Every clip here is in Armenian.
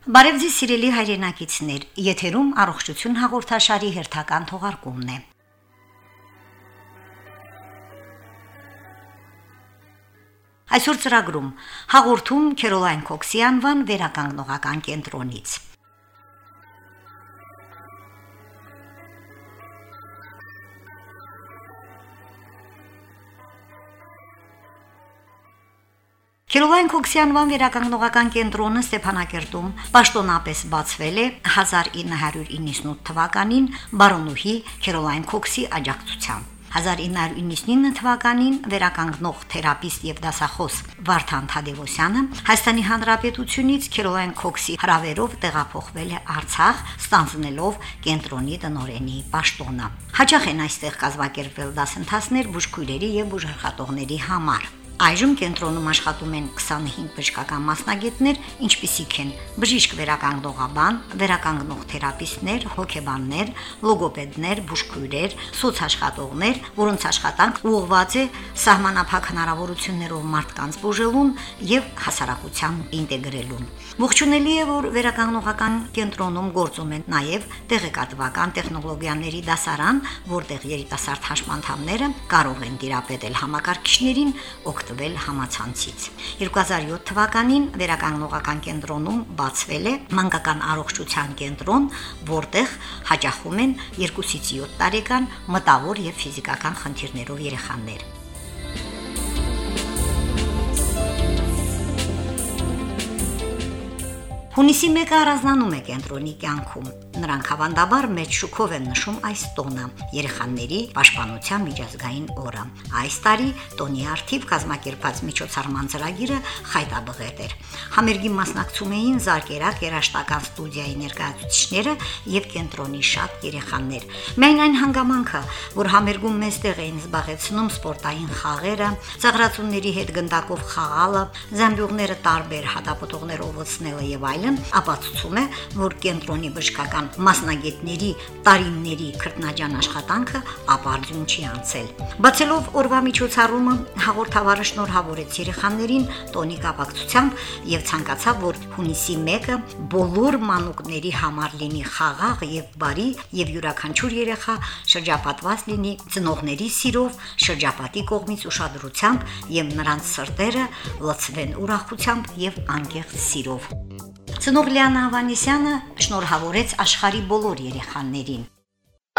Բարև ձեզ սիրելի հայրենակիցներ, եթերում առողջություն հաղորդաշարի հերթական թողարկումն է։ Այսօր ծրագրում հաղորդում Քերոլայն Կոքսի անվան վերականգնողական կենտրոնից։ Քիրովայն Քոքսյանվան վերականգնողական կենտրոնը Ստեփանակերտում պաշտոնապես բացվել է 1998 թվականին բարոնուհի Քիրովայն Քոքսի աջակցությամբ։ 1999 թվականին վերականգնող թերապիստ եւ դասախոս Վարդան Թադևոսյանը Հայաստանի Հանրապետությունից Քիրոեն Քոքսի հրավերով տեղափոխվել է Արցախ, ստանձնելով կենտրոնի տնօրենի պաշտոնը։ Հաճախ են այստեղ կազմակերպվել դասընթացներ բուժքույրերի եւ բուժաշխատողների համար։ Այժմ կենտրոնում աշխատում են 25 բժշկական մասնագետներ, ինչպիսիք են բժիշկ վերականգնողաբան, վերականգնող թերապիստներ, հոգեբաններ, լոգոպեդներ, բուժքույրեր, սոցաշխատողներ, որոնց աշխատանք ուղղված է սահմանափակ հնարավորություններով մարդկանց բուժելուն եւ հասարակության ինտեգրելուն։ Ողջունելի է, որ վերականգնողական կենտրոնում գործում են նաև տեղեկատվական տեխնոլոգիաների դասարան, որտեղ երիտասարդ հաշմանդամները կարող են դիրապետել համակարգիչներին, օգտվել համացանցից։ 2007 թվականին վերականգնողական կենտրոնում բացվել է մանկական առողջության կենտրոն, որտեղ հաճախում են 2-ից 7 տարեկան մտավոր եւ ֆիզիկական խնդիրներով երեխաներ։ Հունիսի 1-ը առանձնանում է կենտրոնի կյանքում։ Նրանք հավանդաբար մեծ շուկով են նշում այս տոնը՝ երեխաների պաշտպանության միջազգային օրը։ Այս տարի տոնի արդիվ կազմակերպած միջոցառման ծրագիրը խայտաբղետ էր։ Համերգի մասնակցում էին Զարգերակ երաշտական ստուդիայի ներկայացուցիչները եւ կենտրոնի շատ երեխաներ։ Միայն այն հանգամանքը, որ համերգում մեստեղ էին զբաղեցնում սպորտային խաղերը, ծաղրացումների հետ գնդակով խաղալը, զամբյուղները տարբեր հատապտուղներով ոցնելը եւ այլն, ապացուցում է, որ կենտրոնի բժշկական մասնագետների տարիների քրտնաջան աշխատանքը ապարդյուն չի անցել։ Բացելով օրվա միջոցառումը հաղորդավարը շնորհավորեց երեխաներին տոնի կապակցությամբ եւ ցանկացավ, որ հունիսի 1-ը բոլոր մանուկների համար լինի խաղաղ եւ բարի եւ յուրաքանչյուր երեխա շրջապատված լինի ծնողների սիրով, շրջապատի կողմից ուշադրությամբ եւ նրանց սրտերը լցվեն ուրախությամբ եւ անկեղծ սիրով։ Ծնող Լիանա Ավանեսյանը շնորհավորեց աշխարի բոլոր երեխաներին։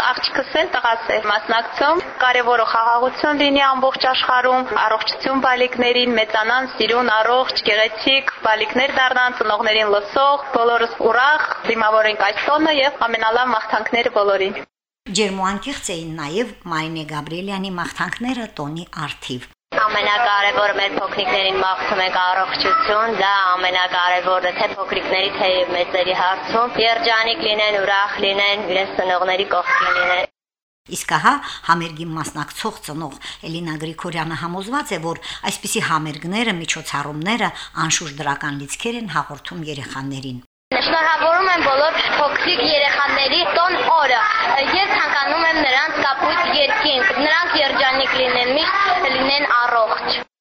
Աղջիկս էլ տղաս է մասնակցում, կարևորը խաղաղություն լինի ամբողջ աշխարհում, առողջություն բալիկներին, մեծանան, սիրուն, առողջ, գեղեցիկ, բալիկներ դառնան, ծնողներին լսող, բոլորս ուրախ, դիմավորենք այս տոնը եւ ամենալավ մաղթանքները բոլորին։ Ջերմուանկեղծ էին նաև Մարինե Գաբրիելյանի մաղթանքները տոնի արթիվ ամենակարևորը մեր փոքրիկներին մաղթում ենք առողջություն, դա ամենակարևորն է թե փոքրիկների, թե մեծերի հարցում։ Երջանիկ լինեն, ուրախ լինեն, իրենց ծնողների կողքին լինեն։ Իսկ ահա համերգի մասնակցող ծնող Էլինա Գրիգորյանը համոզված է, որ այսպիսի համերգները, միջոցառումները անշուշտ դրական լիցքեր են հաղորդում երեխաներին։ Շնորհավորում եմ բոլոր փոքրիկ երեխաների տոն օրը եւ նրանք երջանիկ լինեն, միշտ լինեն առողջ։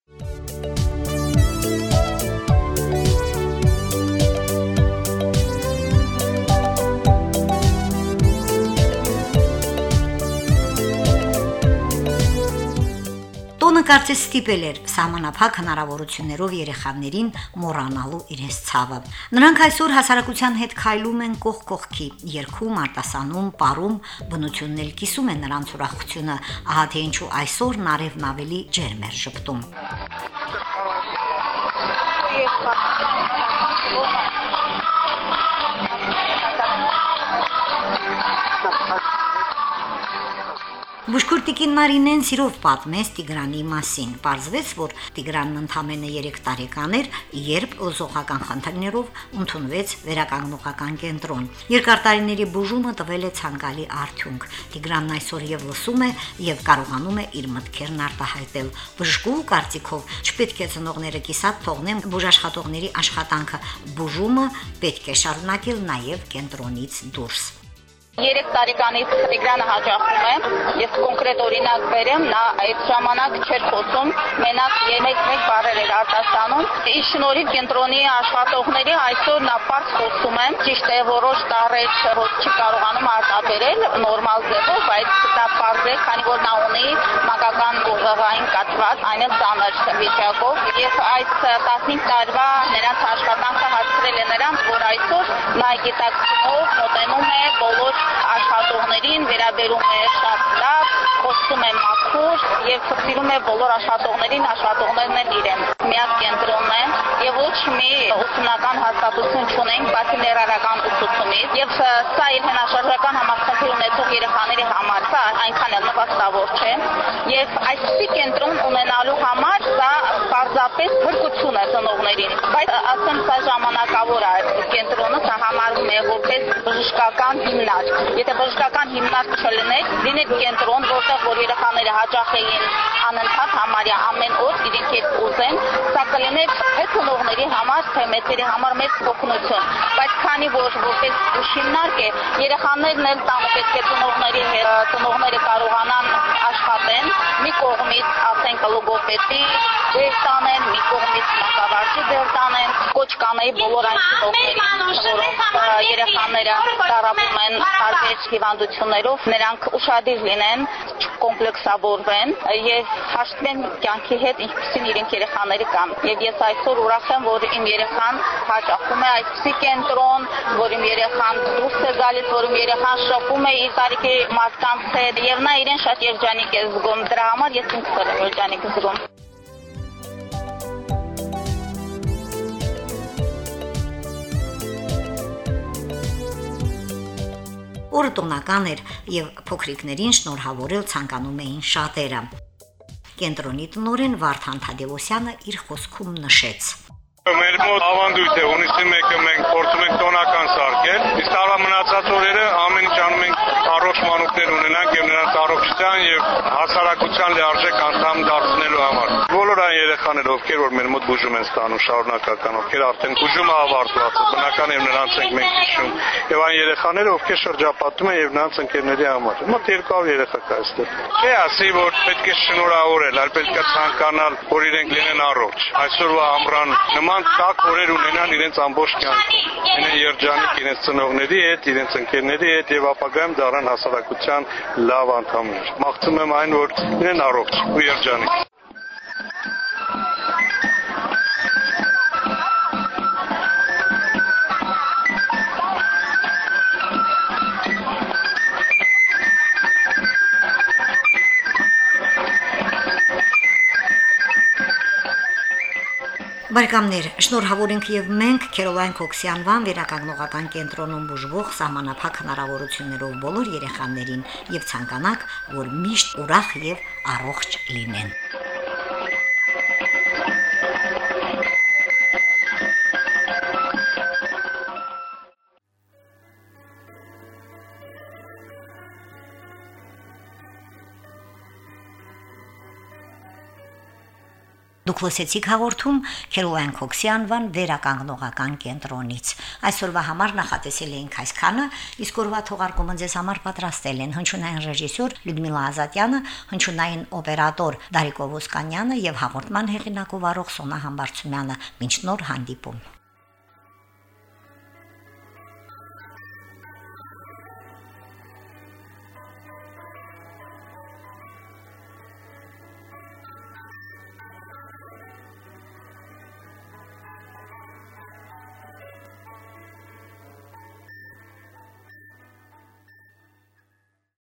Տոնը կարծես ստիպել էր սահմանափակ հնարավորություններով երեխաներին մոռանալու իրենց ցավը։ Նրանք այսօր հասարակության հետ քայլում են կողք կողքի, երկում, արտասանում, ապարում, բնությունն էլ կիսում է նրանց ուրախությունը, ահա թե ինչու այսօր նարևն ավելի ջերմ էր շփտում։ Բուժքուրտիկին Մարինեն սիրով պատմեց Տիգրանի մասին։ Պարզվեց, որ Տիգրանն ընդամենը 3 տարեկան էր, երբ լոզողական խնդիրներով ընդունվեց վերականգնողական կենտրոն։ Երկար տարիների բուժումը տվել է ցանկալի արդյունք։ Տիգրանն այսօր եւ լսում է եւ կարողանում է իր մտքերն արտահայտել։ Բժշկու կարծիքով չպետք է ծնողները կիսատ թողնեն բուժաշխատողների աշխատանքը։ Բուժումը պետք է շարունակել նաեւ կենտրոնից դուրս։ 3 տարեկանից Տիգրանը հաջողում է ես կոնկրետ օրինակ բերեմ նա այդ ժամանակ չէր խոսում մենակ մեկ-մեկ բառեր էր արտասանում ի շնորհիվ կենտրոնի աշխատողների այսօր նա բարձ խոսում է ճիշտ է որոշ տարեր ոչ չի կարողանում արտաբերել նորմալ ձևով բայց դա բարձ է քանի որ նա ունի մանկական ուղղային կաթված այն ծանր վիճակով եւ այս 15 տարվա նրանց աշխատանքը հասցրել է նրան որ այսօր նա գիտակցումով մոտենում է բոլոր աշխատողներին վերաբերում է շատ լավ, խոսում է մաքուր եւ ցույցում է բոլոր աշխատողներին, աշխատողներն են իրեն։ Միակ կենտրոնն է եւ ոչ մի ուսումնական հաստատություն չունենք, բացի ներառական ուսուցումից եւ սա իր հնաշարժական համակարգի ունեցող երեխաների համար սա այնքան էլ նպաստավոր չէ եւ այսպիսի կենտրոն ունենալու համար սա պարզապես հրկություն է ծնողներին բայց ասեմ սա ժամանակավոր է կենտրոնը սա համարվում որպես բժշկական հիմնարկ եթե բժշկական հիմնարկ չլիներ լիներ կենտրոն որտեղ որ երեխաները հաճախ էին անընդհատ համարյա ամեն օր իրենք հետ ուզեն սա կլիներ թե ծնողների համար թե մեծերի համար մեծ օգնություն բայց քանի որ որպես հիմնարկ է երեխաներն էլ տանը պետք է ծնողների հետ ծնողները կարողանան աշխատեն մի կողմից ասենք լոգոպեդի դեր տանեն մի կողմից մանկավարժի դեր կանեի բոլոր այն ծնողներին որոնք երեխաները տարապում են տարբեր հիվանդություններով նրանք ուշադիր լինեն կոմպլեքսավորվեն եւ հաշտվեն կյանքի հետ ինչպեսին իրենք երեխաները կան եւ ես այսօր ուրախ եմ որ իմ երեխան հաճախում է այսպիսի կենտրոն որ իմ երեխան դուրս է գալիս որ իմ երեխան շփում է իր տարիքի մարդկանց հետ եւ նա իրեն շատ երջանիկ է զգում դրա համար ես ինքս եմ երջանիկ զգում Օրը տոնական էր եւ փոքրիկներին շնորհավորել ցանկանում էին շատերը։ Կենտրոնի տնօրեն Վարդան Թադևոսյանը իր խոսքում նշեց. Մեր մոտ ավանդույթ է, հունիսի 1-ը մենք փորձում ենք տոնական սարքել, իսկ տարվա մնացած օրերը ամեն ինչ անում ենք առողջ մանուկներ ունենանք եւ նրանց առողջության եւ հասարակության համար։ Երեխաները, ովքեր որ մեր մոտ բուժում են ստանում շարունակական, ովքեր արդեն բուժումը ավարտված է, բնական է նրանց ենք մենք հիշում, եւ այն երեխաները, ովքեր շրջապատում են եւ նրանց ընկերների համար։ Մոտ 200 երեխա կա այստեղ։ Չէ, ասի որ պետք է շնորհավորել, այլ պետք է ցանկանալ, որ իրենք լինեն առողջ։ Այսօրվա ամռան նման տակ օրեր ունենան իրենց ամբողջ կյանքում։ Լինեն երջանիկ իրենց ծնողների հետ, իրենց ընկերների հետ եւ ապագայում դառան հասարակության լավ անդամներ։ Մաղթում եմ այն, որ լինեն առողջ ու երջանիկ։ Բարեկամներ, շնորհավոր ենք եւ մենք Քերոլայն Քոքսյանվան վերականգնողական կենտրոնում բուժվող սահմանափակ հնարավորություններով բոլոր երեխաներին եւ ցանկանակ, որ միշտ ուրախ եւ առողջ լինեն։ Դուք լսեցիք հաղորդում Քելոյան Քոքսյանվան վերականգնողական կենտրոնից։ Այսօրվա համար նախատեսել էինք այսքանը, իսկ օրվա թողարկումը ձեզ համար պատրաստել են հնչյունային ռեժիսոր Լյուդմիլա Ազատյանը, հնչյունային օպերատոր Դարիկ Օվոսկանյանը եւ հաղորդման հեղինակ ու վարող Սոնա Համբարձումյանը։ Մինչ նոր հանդիպում։